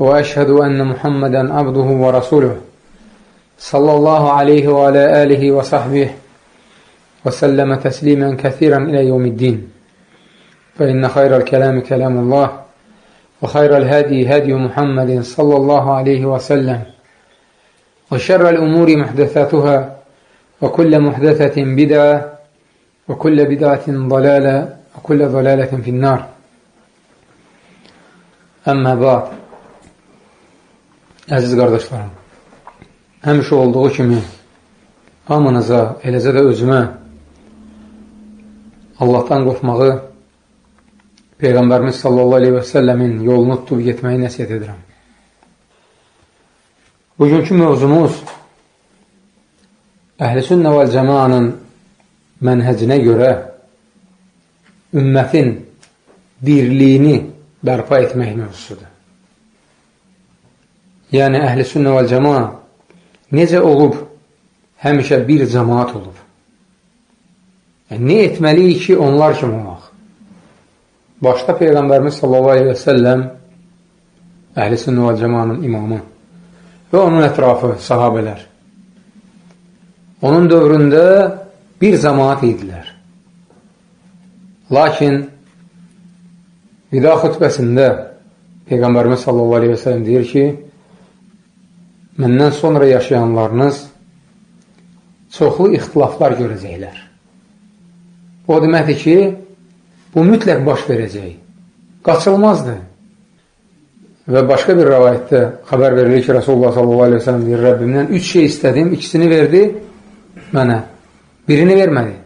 وأشهد أن محمدا عبده ورسوله صلى الله عليه وعلى آله وصحبه وسلم تسليما كثيرا إلى يوم الدين. فإن خير الكلام كلام الله وخير الهدي هدي محمد صلى الله عليه وسلم وشر الأمور محدثاتها وكل محدثة بدعة وكل بدعة ضلالة وكل ضلالة في النار. أما بعد Əziz qardaşlarım, həmişə olduğu kimi hamınıza, eləcə də özümə Allahdan qorxmağı, Peyğəmbərimiz sallallahu aleyhi və səlləmin yolunu tutub getməyi nəsiyyət edirəm. Bugünkü mövzumuz Əhl-i vəl Cəmaanın mənhəcinə görə ümmətin birliyini bərpa etmək mövzusudur. Yəni, əhl-i sünnə və cəma necə olub, həmişə bir cəmaat olub. Yəni, nə etməliyik ki, onlar kimi olmaq? Başda Peyğəmbərimiz sallallahu aleyhi və səlləm əhl-i sünnə və cəmanın imamı və onun ətrafı, sahabələr. Onun dövründə bir cəmaat idilər. Lakin vida xütbəsində Peyğəmbərimiz sallallahu aleyhi və səlləm deyir ki, məndən sonra yaşayanlarınız çoxlu ixtilaflar görəcəklər. O deməkdir ki, bu mütləq baş verəcək. Qaçılmazdır. Və başqa bir rəvayətdə xəbər verilir ki, Rasulullah sellem deyir, Rəbbimdən üç şey istədim, ikisini verdi mənə, birini vermədi.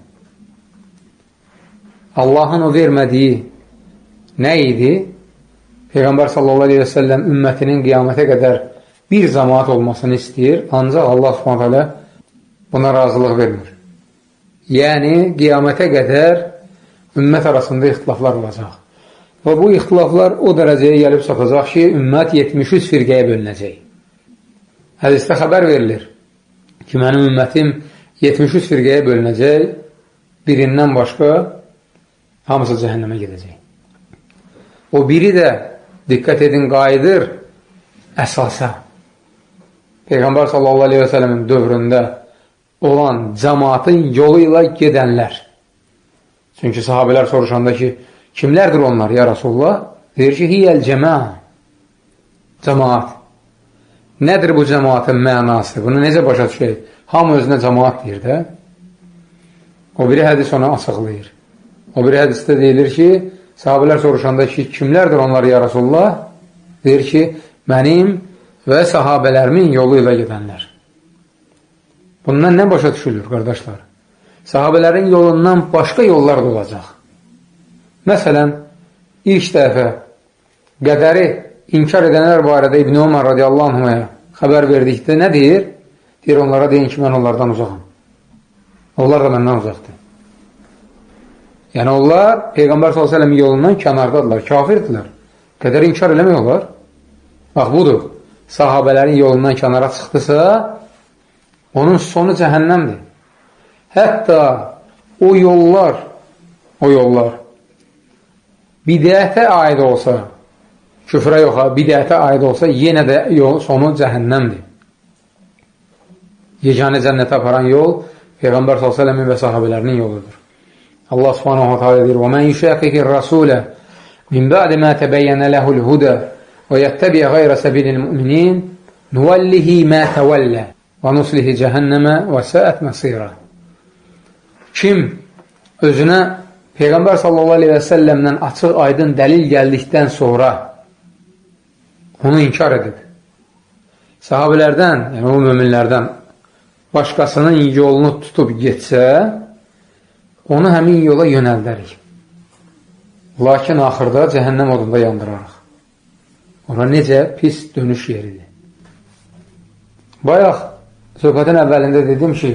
Allahın o vermədiyi nə idi? Peyğəmbər sallallahu aleyhi ve sellem ümmətinin qiyamətə qədər bir cəmaat olmasını istəyir, ancaq Allah subhanətələ buna razılıq vermir. Yəni, qiyamətə qədər ümmət arasında ixtilaflar olacaq. Və bu ixtilaflar o dərəcəyə gəlib çatacaq ki, ümmət 73 firqəyə bölünəcək. Hədisdə xəbər verilir ki, mənim ümmətim 73 firqəyə bölünəcək, birindən başqa hamısı cəhənnəmə gedəcək. O biri də, diqqət edin, qayıdır əsasa. Peyğəmbər sallallahu aleyhi və sələmin dövründə olan cəmatın yolu ilə gedənlər. Çünki sahabələr soruşanda ki, kimlərdir onlar, ya Rasulullah? Deyir ki, hiyəl cəmə, cəmaat. Nədir bu cəmaatın mənası? Bunu necə başa düşək? Hamı özünə cəmaat deyir də. O biri hədis onu açıqlayır. O biri hədisdə deyilir ki, sahabələr soruşanda ki, kimlərdir onlar, ya Rasulullah? Deyir ki, mənim və sahabələrimin yolu ilə gedənlər. Bundan nə başa düşülür, qardaşlar? Sahabələrin yolundan başqa yollar da olacaq. Məsələn, ilk dəfə qədəri inkar edənlər barədə İbn Umar radiyallahu anhaya xəbər verdikdə nə deyir? Deyir, onlara deyin ki, mən onlardan uzaqam. Onlar da məndən uzaqdır. Yəni, onlar Peyğəmbər s.ə.v yolundan kənardadırlar, kafirdirlər. Qədər inkar eləmək olar. Bax, budur sahabələrin yolundan kənara çıxdısa, onun sonu cəhənnəmdir. Hətta o yollar, o yollar bidətə aid olsa, küfrə yoxa, bidətə aid olsa, yenə də yol, sonu cəhənnəmdir. Yeganə cənnətə aparan yol Peyğəmbər s.ə.v-in və sahabələrinin yoludur. Allah subhanahu wa ta'ala deyir: "Və men yushaqiqir rasule min ba'di ma tabayyana lehu'l-huda ويتبع غير سبيل المؤمنين نوله ما تولى ونصله cəhənnəmə və səət məsirə. Kim özünə Peyğəmbər sallallahu aleyhi və səlləmdən açıq aydın dəlil gəldikdən sonra onu inkar edib. Sahabələrdən, yəni o müminlərdən başqasının yolunu tutub getsə, onu həmin yola yönəldərik. Lakin axırda cəhənnəm odunda yandırarıq. Ora necə pis dönüş yeridir. Bayaq söhbətin əvvəlində dedim ki,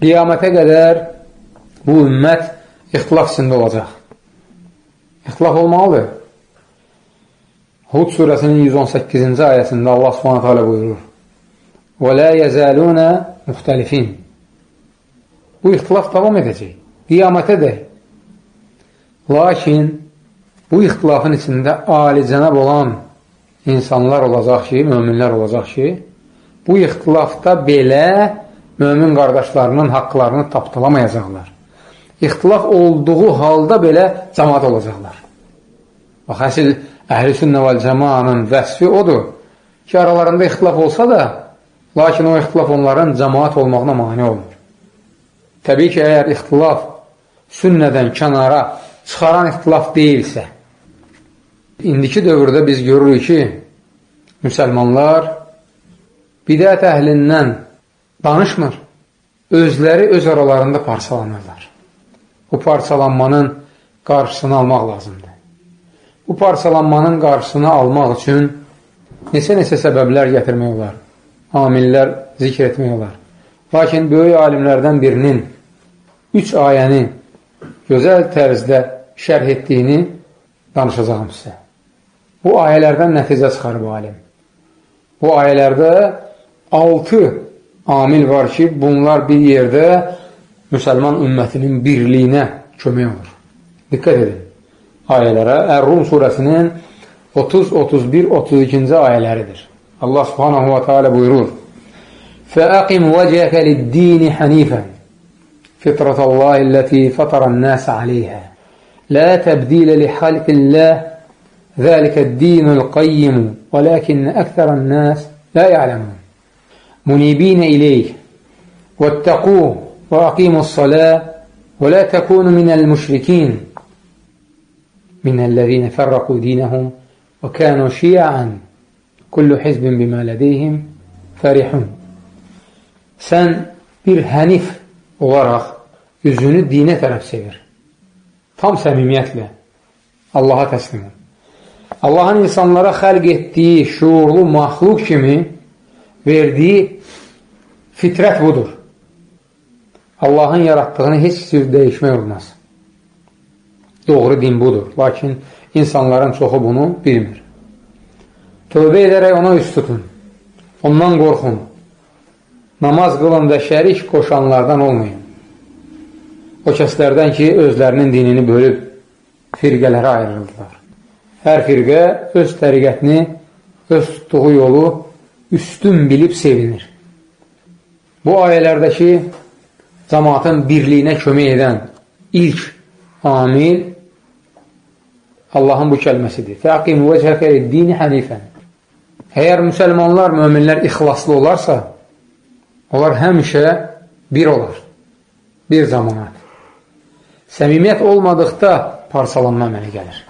qiyamətə qədər bu ümmət ixtilaf içində olacaq. İxtilaf olmalıdır. Hud surəsinin 118-ci ayəsində Allah subhanətə alə buyurur. وَلَا يَزَالُونَ مُخْتَلِفِينَ Bu ixtilaf davam edəcək. Qiyamətə dək. Lakin bu ixtilafın içində alicənab olan insanlar olacaq ki, möminlər olacaq ki, bu ixtilafda belə mömin qardaşlarının haqqlarını tapdalamayacaqlar. İxtilaf olduğu halda belə cəmat olacaqlar. Bax, əsil əhl-i sünnə vəl cəmanın vəsfi odur ki, aralarında ixtilaf olsa da, lakin o ixtilaf onların cəmaat olmağına mani olmur. Təbii ki, əgər ixtilaf sünnədən kənara çıxaran ixtilaf deyilsə, indiki dövrdə biz görürük ki, müsəlmanlar bidət əhlindən danışmır, özləri öz aralarında parçalanırlar. Bu parçalanmanın qarşısını almaq lazımdır. Bu parçalanmanın qarşısını almaq üçün neçə-neçə səbəblər gətirmək olar, amillər zikr etmək olar. Lakin böyük alimlərdən birinin üç ayəni gözəl tərzdə şərh etdiyini danışacağım sizə. Bu ayələrdən nəticə çıxarıb alim. Bu ayələrdə altı amil var ki, bunlar bir yerdə müsəlman ümmətinin birliyinə kömək olur. Diqqət edin ayələrə. Ər-Rum surəsinin 30, 31, 32-ci ayələridir. Allah subhanahu wa ta'ala buyurur فَأَقِمْ وَجَهَكَ لِلدِّينِ حَنِيفًا فِطْرَةَ اللَّهِ الَّتِي فَطَرَ النَّاسَ عَلَيْهَا لا تبديل لخلق الله ذلك الدين القيم ولكن أكثر الناس لا يعلمون منيبين إليه واتقوه وأقيموا الصلاة ولا تكونوا من المشركين من الذين فرقوا دينهم وكانوا شيعا كل حزب بما لديهم فرحون Sən bir hənif olaraq üzünü dinə tərəf sevir. tam səmimiyyətlə Allaha təslim ol. Allahın insanlara xəlq etdiyi şuurlu maxluq kimi verdiyi fitrət budur. Allahın yaratdığını heç cür dəyişmək olmaz. Doğru din budur. Lakin insanların çoxu bunu bilmir. Tövbə edərək ona üst tutun. Ondan qorxun. Namaz qılın və şərik qoşanlardan olmayın. O kəslərdən ki, özlərinin dinini bölüb firqələrə ayrıldılar. Hər firqə öz təriqətini, öz tutduğu yolu üstün bilib sevinir. Bu ayələrdəki cəmatın birliyinə kömək edən ilk amil Allahın bu kəlməsidir. Fəqim vəcəhəkə dini hənifən. Əgər müsəlmanlar, möminlər ixlaslı olarsa, onlar həmişə bir olar. Bir zamanat. Səmimiyyət olmadıqda parçalanma əmələ gəlir.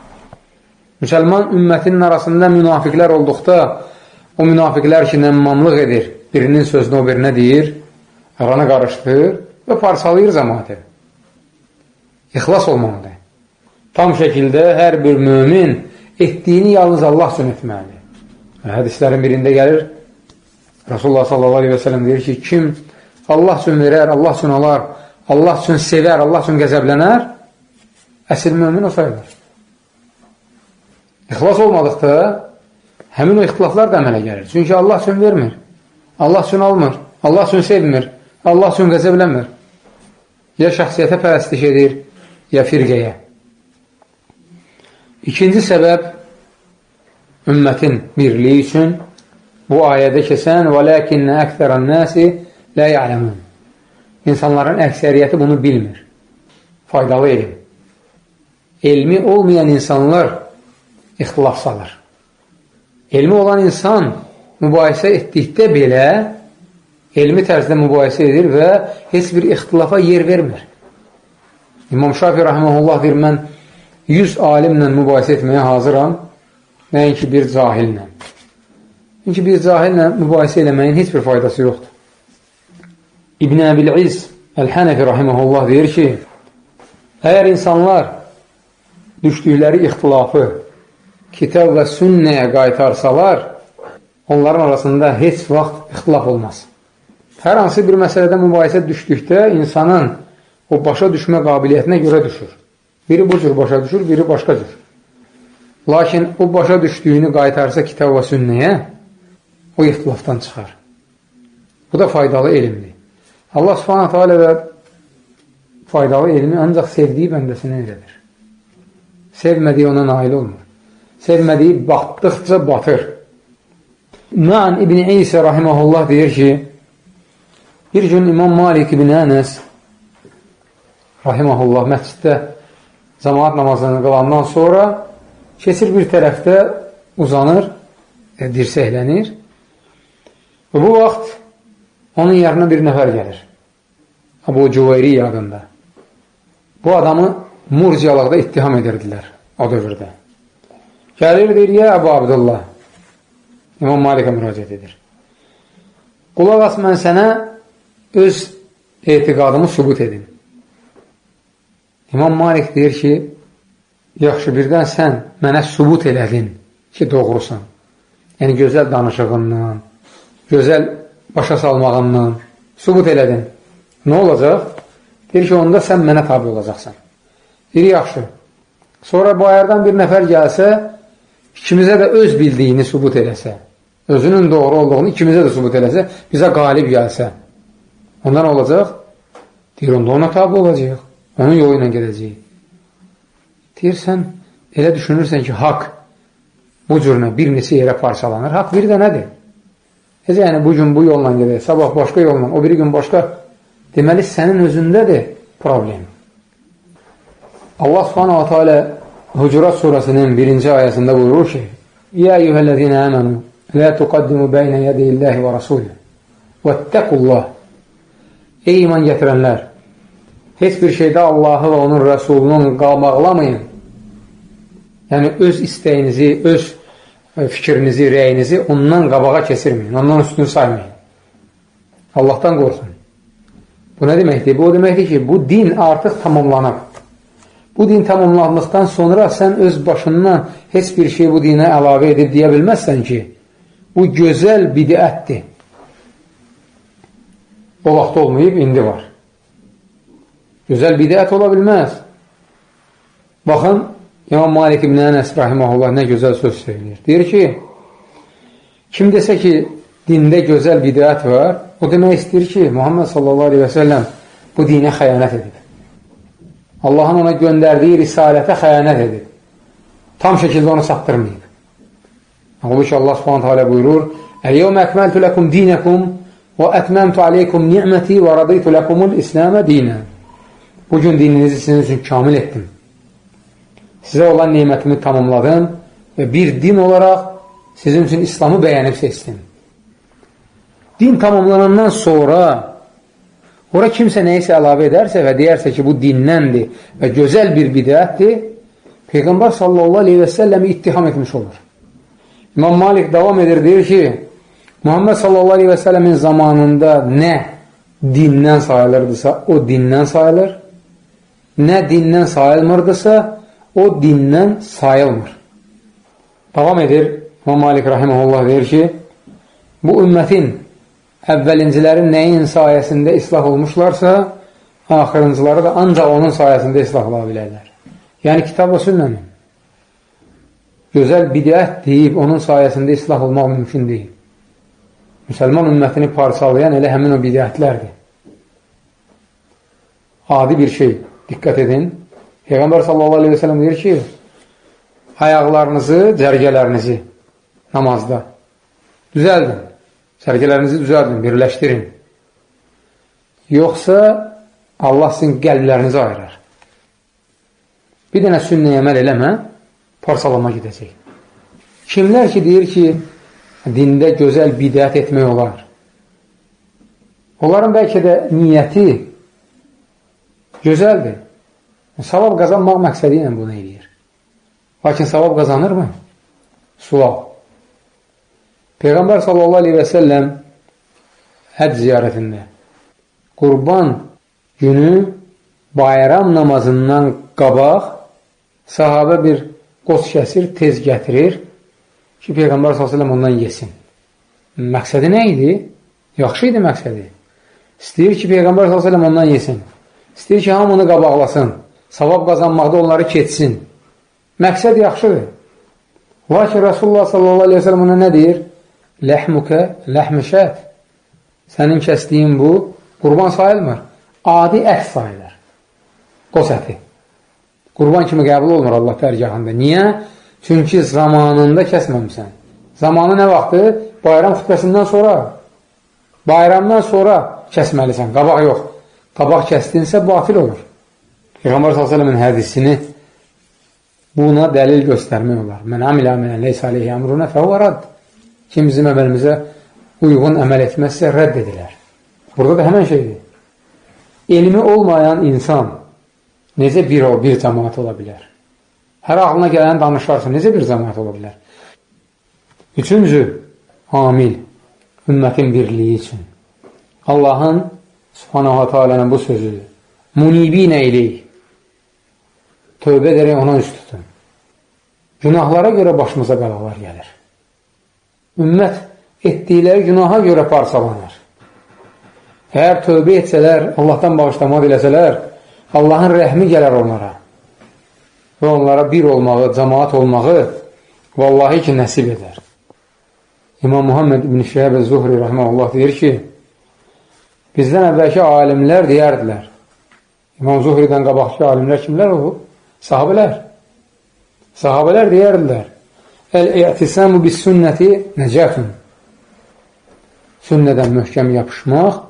Müsəlman ümmətinin arasında münafiqlər olduqda o münafiqlər ki, nəmmamlıq edir, birinin sözünü o birinə deyir, arana qarışdır və parçalayır cəmatı. İxlas olmalıdır. Tam şəkildə hər bir mümin etdiyini yalnız Allah üçün etməlidir. Hədislərin birində gəlir, Rasulullah sallallahu aleyhi və sələm deyir ki, kim Allah üçün verər, Allah üçün alar, Allah üçün sevər, Allah üçün qəzəblənər, əsl mümin o sayılır. İxlas olmadıqda həmin o ixtilaflar da əmələ gəlir. Çünki Allah üçün vermir, Allah üçün almır, Allah üçün sevmir, Allah üçün qəzəblənmir. Ya şəxsiyyətə pərəstiş edir, ya firqəyə. İkinci səbəb ümmətin birliyi üçün bu ayədə keçən وَلَكِنَّ أَكْثَرَ النَّاسِ لَا يَعْلَمُونَ İnsanların əksəriyyəti bunu bilmir. Faydalı elm. Elmi olmayan insanlar ixtilaf salır. Elmi olan insan mübahisə etdikdə belə elmi tərzdə mübahisə edir və heç bir ixtilafa yer vermir. İmam Şafi rəhməhullah deyir, mən 100 alimlə mübahisə etməyə hazıram, nəinki bir cahillə. Çünki bir cahillə mübahisə eləməyin heç bir faydası yoxdur. İbn Əbil-İz Əl-Hənəfi rahiməhullah deyir ki, əgər insanlar düşdükləri ixtilafı kitab və sünnəyə qaytarsalar, onların arasında heç vaxt ixtilaf olmaz. Hər hansı bir məsələdə mübahisə düşdükdə insanın o başa düşmə qabiliyyətinə görə düşür. Biri bu cür başa düşür, biri başqa cür. Lakin o başa düşdüyünü qaytarsa kitab və sünnəyə, o ixtilafdan çıxar. Bu da faydalı elmdir. Allah subhanətə alə və faydalı elmi ancaq sevdiyi bəndəsinə elədir. Sevmədiyi ona nail olmur. Sevmədiyi batdıqca batır. Na'an İbn-i İsə rahiməhullah deyir ki, bir gün İmam Malik ibn Ənəs rahiməhullah məsciddə cəmaat namazını qılandan sonra keçir bir tərəfdə uzanır, e, dirsəklənir və bu vaxt onun yarına bir nəfər gəlir. Abu Cüveyri adında. Bu adamı murciyalıqda ittiham edirdilər o dövrdə. Gəlir deyir, ya Əbu Abdullah, İmam Malikə müraciət edir. Qulaq as, mən sənə öz etiqadımı sübut edin. İmam Malik deyir ki, yaxşı, birdən sən mənə sübut elədin ki, doğrusan. Yəni, gözəl danışığından, gözəl başa salmağından sübut elədin. Nə olacaq? Deyir ki, onda sən mənə tabi olacaqsan. Deyir, yaxşı. Sonra bu ayardan bir nəfər gəlsə, ikimizə də öz bildiyini sübut eləsə, özünün doğru olduğunu ikimizə də sübut eləsə, bizə qalib gəlsə, onda nə olacaq? Deyir, onda ona tabi olacaq. Onun yolu ilə gedəcəyik. Deyirsən, elə düşünürsən ki, haqq bu cürünə bir neçə yerə parçalanır. Haqq bir dənədir. Necə yəni, bu gün bu yolla gedək, sabah başqa yolla, o biri gün başqa. Deməli, sənin özündədir problem. Allah subhanahu wa ta'ala Hucurat surasının birinci ayəsində buyurur ki, Ya eyyuhəl-ləzinə əmənu, lə tuqaddimu bəynə yədiyilləhi və rasulü və təqullah. Ey iman gətirənlər, heç bir şeydə Allahı və onun rəsulunun qalmaqlamayın. Yəni, öz istəyinizi, öz e, fikrinizi, rəyinizi ondan qabağa keçirməyin, ondan üstün saymayın. Allahdan qorxun. Bu nə deməkdir? Bu o deməkdir ki, bu din artıq tamamlanıb. Bu din tamamlandıqdan sonra sən öz başından heç bir şey bu dinə əlavə edib deyə bilməzsən ki, bu gözəl bidətdir. O vaxt olmayıb, indi var. Gözəl bidət ola bilməz. Baxın, İmam Malik ibn Ənəs rahiməhullah nə gözəl söz söyləyir. Deyir ki, kim desə ki, dində gözəl bidət var, o demək istəyir ki, Muhammed sallallahu aleyhi və səlləm bu dinə xəyanət edib. Allahın ona göndərdiyi risalətə xəyanət edib. Tam şəkildə onu satdırmayıb. Halbuki Allah subhanətə alə buyurur, Əl-yevmə əkməltü ləkum dinəkum və ətməmtu aleykum ni'məti və radıytu ləkumul İsləmə dinə. Bugün dininizi sizin üçün kamil etdim. Sizə olan neymətimi tamamladım və bir din olaraq sizin üçün İslamı bəyənib seçdim. Din tamamlanandan sonra Ora kimsə nəyisə əlavə edərsə və deyərsə ki, bu dinnəndir və gözəl bir bidətdir, Peyğəmbər sallallahu aleyhi və səlləmi ittiham etmiş olur. İmam Malik davam edir, deyir ki, Muhammed sallallahu aleyhi və səlləmin zamanında nə dindən sayılırdısa, o dindən sayılır, nə dindən sayılmırdısa, o dindən sayılmır. Davam edir, İmam Malik rahiməhullah deyir ki, bu ümmətin əvvəlincilərin nəyin sayəsində islah olmuşlarsa, axırıncıları da ancaq onun sayəsində islah ola bilərlər. Yəni, kitab və sünnənin. Gözəl bidət deyib, onun sayəsində islah olmaq mümkün deyil. Müsəlman ümmətini parçalayan elə həmin o bidətlərdir. Adi bir şey. Diqqət edin. Peyğəmbər sallallahu aleyhi ve sellem deyir ki, ayaqlarınızı, cərgələrinizi namazda düzəldin. Sərgələrinizi düzəldin, birləşdirin. Yoxsa Allah sizin qəlblərinizi ayırar. Bir dənə sünnəyə əməl eləmə, parçalama gedəcək. Kimlər ki, deyir ki, dində gözəl bidət etmək olar. Onların bəlkə də niyyəti gözəldir. Savab qazanmaq məqsədi ilə bunu eləyir. Lakin savab qazanırmı? Sual. Peyğəmbər sallallahu aleyhi və səlləm həd ziyarətində qurban günü bayram namazından qabaq sahabə bir qoz kəsir, tez gətirir ki, Peyğəmbər s.ə.v ondan yesin. Məqsədi nə idi? Yaxşı idi məqsədi. İstəyir ki, Peyğəmbər s.ə.v ondan yesin. İstəyir ki, hamını qabaqlasın. Savab qazanmaqda onları keçsin. Məqsəd yaxşıdır. Lakin Rasulullah s.a.v. ona nə deyir? Ləhmükə, ləhmüşət. Sənin kəsdiyin bu, qurban sayılmır. Adi ət sayılır. Qos əti. Qurban kimi qəbul olmur Allah dərgahında. Niyə? Çünki zamanında kəsməmsən. Zamanı nə vaxtı? Bayram xütbəsindən sonra. Bayramdan sonra kəsməlisən, qabaq yox. Qabaq kəsdinsə, batil olur. Peyğəmbər s.ə.v-in hədisini buna dəlil göstərmək olar. Mən amilə əmələn leysə aleyhi əmruna fəvvərad. Kim bizim əməlimizə uyğun əməl etməzsə, rədd edilər. Burada da həmən şeydir. Elmi olmayan insan necə bir o, bir cəmaat ola bilər? Hər ağlına gələn danışarsa, necə bir cəmaat ola bilər? Üçüncü, amil, ümmətin birliyi üçün. Allahın subhanahu teala'nın bu sözü munibinə eləyik. Tövbə edərək ona üst tutun. Günahlara görə başımıza bəlalar gəlir. Ümmət etdikləri günaha görə parçalanır. Əgər tövbə etsələr, Allahdan bağışlama diləsələr, Allahın rəhmi gələr onlara və onlara bir olmağı, cəmaat olmağı vallahi ki, nəsib edər. İmam Muhammed ibn Şəhəbə Zuhri rəhməlullah deyir ki, bizdən əvvəlki alimlər deyərdilər. İmam Zuhridən qabaqki alimlər kimlər olub? Sahabələr. Sahabələr deyərdilər. Əl-i'tisamu bis sünnəti nəcətun. Sünnədən möhkəm yapışmaq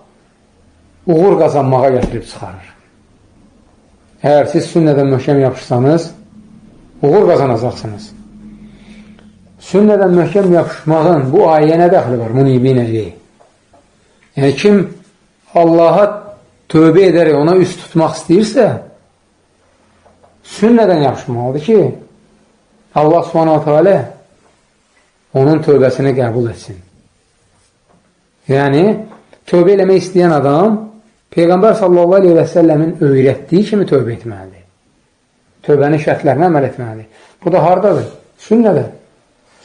uğur qazanmağa gətirib çıxarır. Əgər siz sünnədən möhkəm yapışsanız, uğur qazanacaqsınız. Sünnədən möhkəm yapışmağın bu ayəyə nə dəxli var? Munibin əleyh. Yəni, kim Allaha tövbə edərək ona üst tutmaq istəyirsə, sünnədən yapışmalıdır ki, Allah subhanahu teala onun tövbəsini qəbul etsin. Yəni, tövbə eləmək istəyən adam Peyğəmbər sallallahu aleyhi və səlləmin öyrətdiyi kimi tövbə etməlidir. Tövbənin şərtlərinə əməl etməlidir. Bu da haradadır? Sünnədə.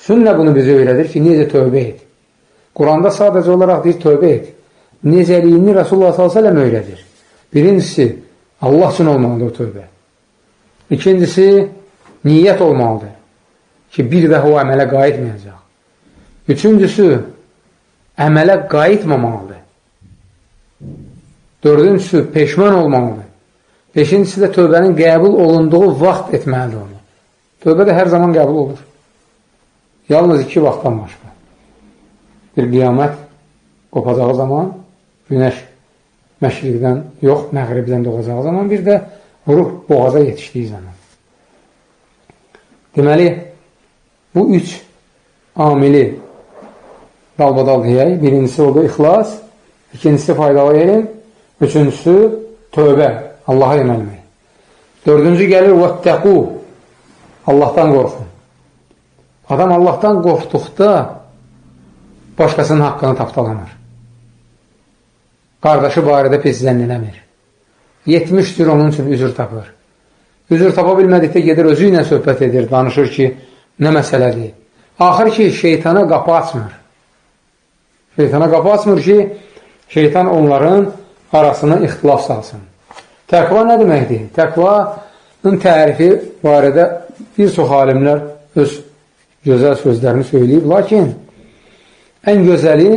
Sünnə bunu bizə öyrədir ki, necə tövbə et. Quranda sadəcə olaraq deyir, tövbə et. Necəliyini Rasulullah s.ə.v öyrədir. Birincisi, Allah üçün olmalıdır o tövbə. İkincisi, niyyət olmalıdır ki, bir daha o əmələ qayıtmayacaq. Üçüncüsü, əmələ qayıtmamalıdır. Dördüncüsü, peşman olmalıdır. Beşincisi də tövbənin qəbul olunduğu vaxt etməlidir onu. Tövbə də hər zaman qəbul olur. Yalnız iki vaxtdan başqa. Bir qiyamət qopacağı zaman, günəş məşriqdən yox, məğribdən doğacağı zaman, bir də ruh boğaza yetişdiyi zaman. Deməli, bu üç amili dalbadal deyək. Birincisi oldu ixlas, ikincisi faydalı elm, Üçüncüsü, tövbə, Allaha yönəlmək. Dördüncü gəlir, vəttəqu, Allahdan qorxun. Adam Allahdan qorxduqda başqasının haqqını tapdalanır. Qardaşı barədə pis zənn eləmir. 70 cür onun üçün üzür tapır. Üzür tapa bilmədikdə gedir, özü ilə söhbət edir, danışır ki, nə məsələdir. Axır ki, şeytana qapı açmır. Şeytana qapı açmır ki, şeytan onların arasına ixtilaf salsın. Təqva nə deməkdir? Təqvanın tərifi barədə bir çox alimlər öz gözəl sözlərini söyləyib, lakin ən gözəli,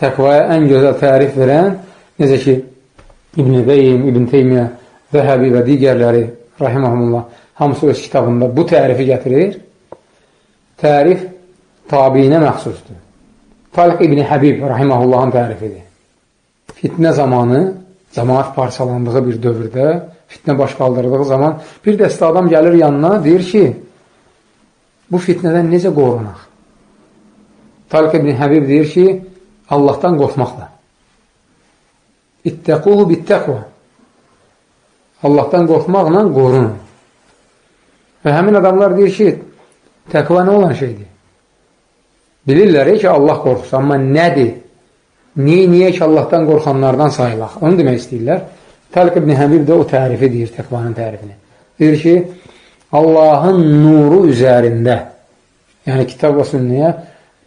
təqvaya ən gözəl tərif verən, necə ki, İbn-i Qeym, İbn Teymiyyə, Zəhəbi və digərləri, rahiməhumullah, hamısı öz kitabında bu tərifi gətirir. Tərif tabiyinə məxsusdur. Taliq İbn-i Həbib, rahiməhullahın tərifidir. Fitnə zamanı cəmaat parçalandığı bir dövrdə, fitnə baş qaldırdığı zaman bir dəstə adam gəlir yanına, deyir ki, bu fitnədən necə qorunaq? Talik ibn Həbib deyir ki, Allahdan qorxmaqla. İttəquhu bittəqva. Allahdan qorxmaqla qorun. Və həmin adamlar deyir ki, təqva nə olan şeydir? Bilirlər ki, Allah qorxusu, amma nədir? Niyə, niyə ki, Allahdan qorxanlardan sayılaq? Onu demək istəyirlər. Təliq ibn Həbib də o tərifi deyir, təqvanın tərifini. Deyir ki, Allahın nuru üzərində, yəni kitab və sünnəyə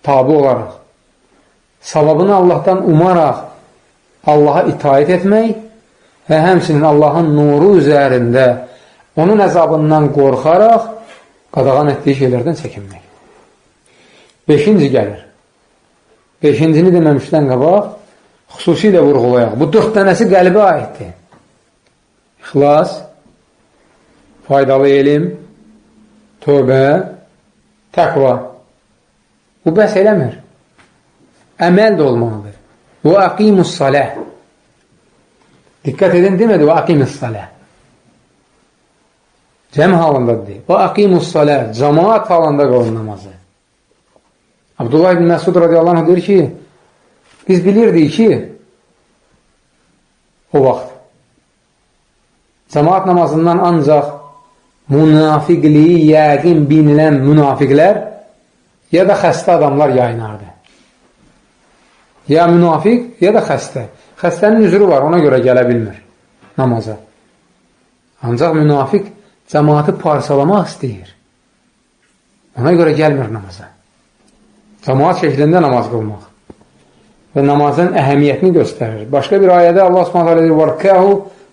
tabi olaraq, savabını Allahdan umaraq Allaha itaət etmək və həmsinin Allahın nuru üzərində onun əzabından qorxaraq qadağan etdiyi şeylərdən çəkinmək. Beşinci gəlir. Beşincini deməmişdən qabaq xüsusilə vurğulayaq. Bu dörd dənəsi qəlbə aiddir. İxlas, faydalı elm, tövbə, təqva. Bu bəs eləmir. Əməl də olmalıdır. Və əqimus saləh. Diqqət edin, demədi və əqimus saləh. Cəm halındadır. Və əqimus saləh. Cəmaat halında qılın namazı. Abdullah ibn Məsud radiyallahu anh deyir ki, biz bilirdik ki, o vaxt cəmaat namazından ancaq münafiqliyi yəqin bilinən münafiqlər ya da xəstə adamlar yayınardı. Ya münafiq, ya da xəstə. Xəstənin üzrü var, ona görə gələ bilmir namaza. Ancaq münafiq cəmaatı parçalamaq istəyir. Ona görə gəlmir namaza. Cəmaat şəklində namaz qılmaq və namazın əhəmiyyətini göstərir. Başqa bir ayədə Allah Subhanahu deyir: "Vərkəhu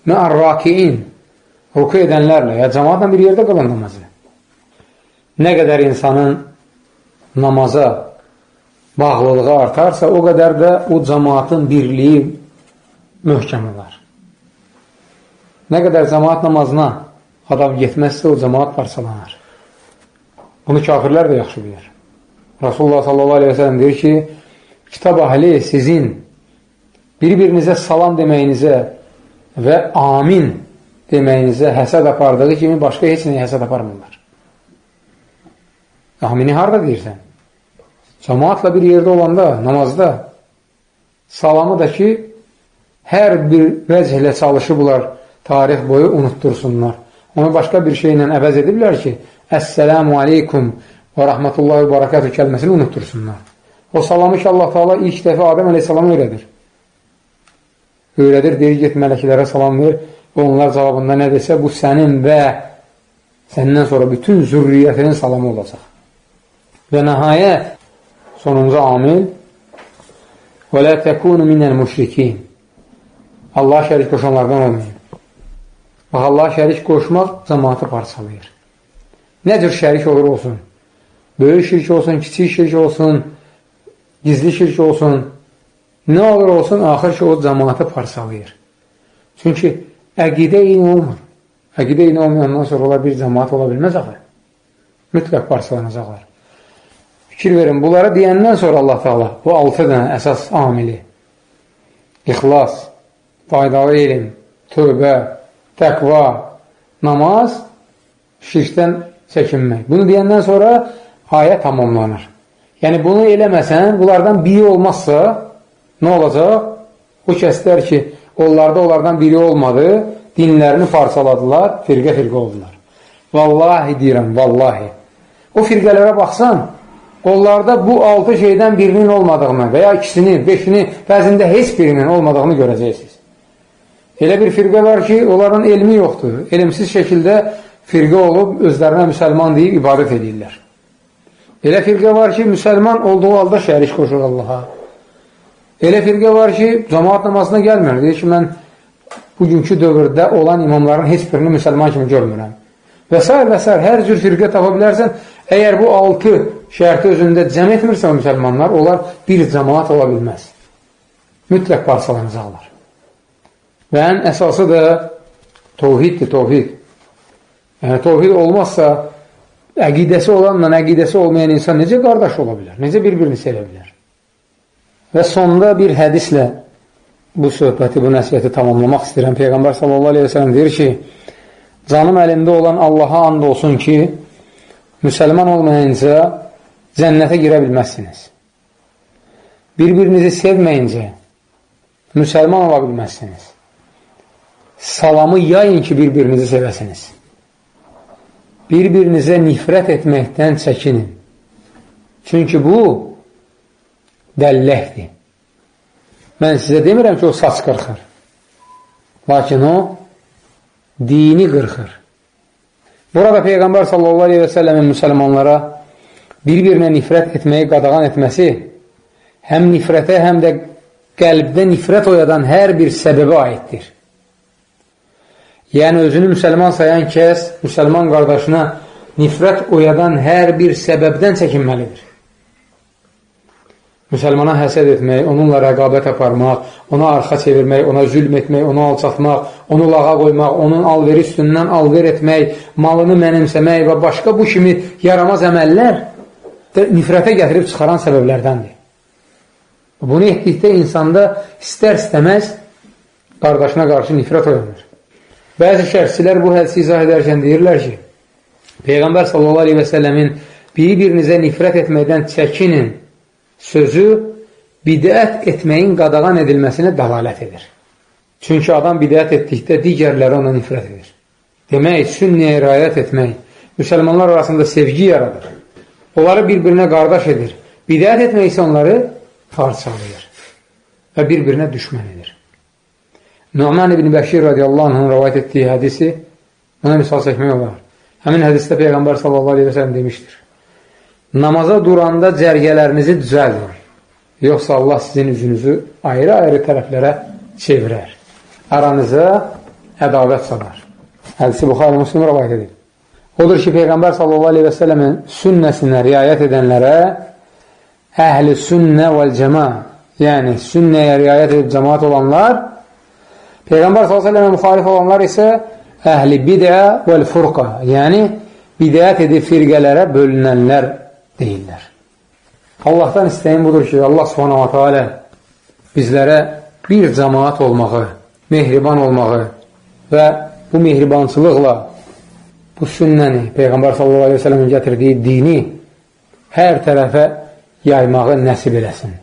mə'ar-rakiin." Ruku edənlərlə, ya cəmaatla bir yerdə qılın namazı. Nə qədər insanın namaza bağlılığı artarsa, o qədər də o cəmaatın birliyi möhkəm olar. Nə qədər cəmaat namazına adam getməzsə, o cəmaat parçalanar. Bunu kafirlər də yaxşı bilir. Rasulullah sallallahu aleyhi ve sellem deyir ki, kitab ahli sizin bir-birinizə salam deməyinizə və amin deməyinizə həsəd apardığı kimi başqa heç nəyə həsəd aparmırlar. Amini harada deyirsən? Cəmaatla bir yerdə olanda, namazda salamı da ki, hər bir vəcəhlə çalışıblar tarix boyu unuttursunlar. Onu başqa bir şeylə əvəz ediblər ki, Əssəlamu aleykum və rəhmətullahi və barakatü kəlməsini unuttursunlar. O salamı ki, Allah Taala ilk dəfə Adəm əleyhissalam öyrədir. Öyrədir, deyir, get mələklərə salam ver və onlar cavabında nə desə, bu sənin və səndən sonra bütün zürriyyətinin salamı olacaq. Və nəhayət, sonuncu amil lə təkunu minəl müşrikin Allah şərik qoşanlardan olmayın. Bax, Allah şərik qoşmaq cəmatı parçalayır. Nə cür şərik olur olsun? Böyük şirk olsun, kiçik şirk olsun, gizli şirk olsun, nə olur olsun, axır ki, o cəmatı parçalayır. Çünki əqidə eyni olmur. Əqidə eyni olmayandan sonra olar bir cəmat ola bilməz axı. Mütləq parçalanacaqlar. Fikir verin, bunları deyəndən sonra Allah Taala bu altı dənə əsas amili ixlas, faydalı elm, tövbə, təqva, namaz, şirkdən çəkinmək. Bunu deyəndən sonra ayə tamamlanır. Yəni, bunu eləməsən, bunlardan biri olmazsa, nə olacaq? O kəslər ki, onlarda onlardan biri olmadı, dinlərini parçaladılar, firqə-firqə oldular. Vallahi deyirəm, vallahi. O firqələrə baxsan, onlarda bu altı şeydən birinin olmadığını və ya ikisini, beşini, bəzində heç birinin olmadığını görəcəksiniz. Elə bir firqə var ki, onların elmi yoxdur. Elmsiz şəkildə firqə olub, özlərinə müsəlman deyib ibadət edirlər. Elə firqə var ki, müsəlman olduğu halda şərik qoşur Allaha. Elə firqə var ki, cəmaat namazına gəlmir. Deyir ki, mən bugünkü dövrdə olan imamların heç birini müsəlman kimi görmürəm. Və s. və s. Hər cür firqə tapa bilərsən, əgər bu altı şərti özündə cəm etmirsə müsəlmanlar, onlar bir cəmaat ola bilməz. Mütləq parçalanacaqlar. Və ən əsası da tovhiddir, tovhid. Yəni, tovhid olmazsa, əqidəsi olanla əqidəsi olmayan insan necə qardaş ola bilər? Necə bir-birini sevə bilər? Və sonda bir hədislə bu söhbəti, bu nəsiyyəti tamamlamaq istəyirəm. Peyğəmbər sallallahu aleyhi ve sellem deyir ki, canım əlində olan Allaha and olsun ki, müsəlman olmayınca cənnətə girə bilməzsiniz. Bir-birinizi sevməyincə müsəlman ola bilməzsiniz. Salamı yayın ki, bir-birinizi sevəsiniz bir-birinizə nifrət etməkdən çəkinin. Çünki bu dəlləkdir. Mən sizə demirəm ki, o saç qırxır. Lakin o dini qırxır. Burada Peyğəmbər sallallahu aleyhi və səlləmin müsəlmanlara bir-birinə nifrət etməyi qadağan etməsi həm nifrətə, həm də qəlbdə nifrət oyadan hər bir səbəbə aiddir. Yəni, özünü müsəlman sayan kəs, müsəlman qardaşına nifrət oyadan hər bir səbəbdən çəkinməlidir. Müsəlmana həsəd etmək, onunla rəqabət aparmaq, ona arxa çevirmək, ona zülm etmək, onu alçatmaq, onu lağa qoymaq, onun alveri üstündən alver etmək, malını mənimsəmək və başqa bu kimi yaramaz əməllər nifrətə gətirib çıxaran səbəblərdəndir. Bunu etdikdə insanda istər-istəməz qardaşına qarşı nifrət oyanır. Bəzi şərhçilər bu hədisi izah edərkən deyirlər ki, Peyğəmbər səlləmin bir-birinizə nifrət etməkdən çəkinin sözü bidət etməyin qadağan edilməsinə dəlalət edir. Çünki adam bidət etdikdə digərləri ona nifrət edir. Demək, sünnəyə rayət etmək, müsəlmanlar arasında sevgi yaradır. Onları bir-birinə qardaş edir. Bidət etmək isə onları parçalayır və bir-birinə düşmən edir. Numan ibn Bəşir radiyallahu anhın rəvayət etdiyi hədisi ona misal çəkmək olar. Həmin hədisdə Peyğəmbər sallallahu aleyhi və sələm demişdir. Namaza duranda cərgələrinizi düzəldin. Yoxsa Allah sizin üzünüzü ayrı-ayrı tərəflərə çevirər. Aranıza ədavət salar. Hədisi Buxarı Müslim rəvayət edir. Odur ki, Peyğəmbər sallallahu aleyhi və sələmin sünnəsinə riayət edənlərə əhl-i sünnə vəl-cəma yəni sünnəyə riayət edib cəmaat olanlar Peyğəmbər s.ə.və müxalif olanlar isə əhl-i bidə vəl-furqa yəni bidət edib firqələrə bölünənlər deyirlər. Allahdan istəyim budur ki, Allah ta'ala bizlərə bir cəmaat olmağı, mehriban olmağı və bu mehribançılıqla bu sünnəni, Peyğəmbər sellemin gətirdiyi dini hər tərəfə yaymağı nəsib eləsin.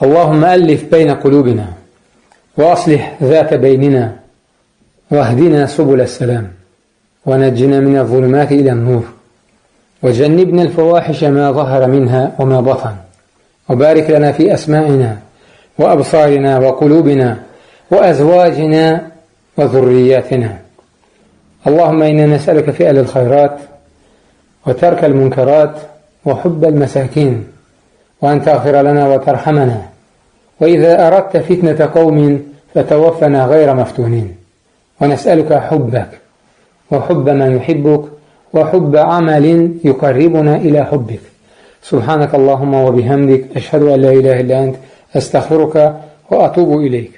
Allahümmə əllif beynə qulubina beynina və əhdinə subulə sələm və nəccinə minə zulüməti ilə nur وجنبنا الفواحش ما ظهر منها وما بطن وبارك لنا في أسماعنا وأبصارنا وقلوبنا وأزواجنا وذرياتنا اللهم إنا نسألك فعل الخيرات وترك المنكرات وحب المساكين وأن تغفر لنا وترحمنا وإذا أردت فتنة قوم فتوفنا غير مفتونين. ونسألك حبك وحب من يحبك وحب عمل يقربنا إلى حبك. سبحانك اللهم وبحمدك أشهد أن لا إله إلا أنت أستغفرك وأتوب إليك.